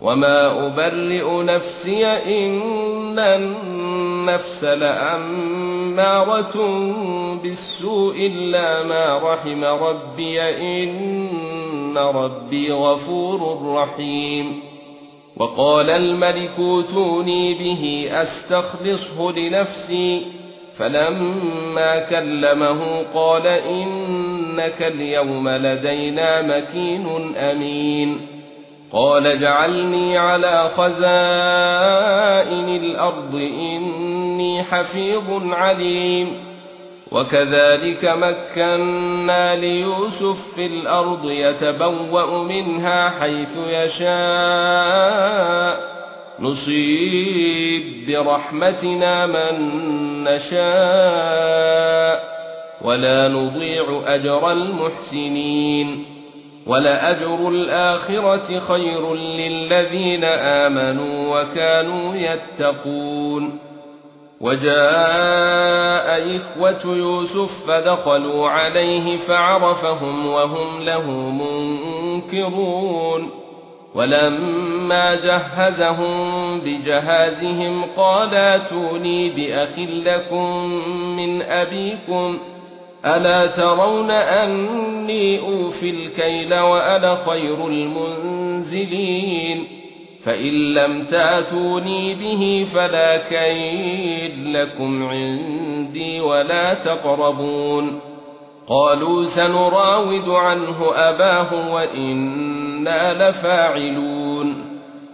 وما ابرئ نفسي ان النفس لاماره بالسوء الا ما رحم ربي ان ربي غفور رحيم وقال الملك اوتوني به استخلصه لنفسي فلما كلمه قال انك اليوم لدينا مكين امين قال اجعلني على خزائن الأرض إني حفيظ عليم. وكذلك مكنا ليوسف في الأرض يتبوأ منها حيث يشاء. نصيب برحمتنا من نشاء. ولا نضيع أجر المحسنين. ولأجر الآخرة خير للذين آمنوا وكانوا يتقون. وجاء إخوة يوسف فدخلوا عليه فعرفهم وهم له منكرون. ولما جهزهم بجهازهم قال أتوني بأخ لكم من أبيكم؟ الا ترون اني اوفي الكيل وأنا خير المنزلين فان لم تاتوني به فلا كيل لكم عندي ولا تقربون قالوا سنراود عنه اباه وإنا لفاعلون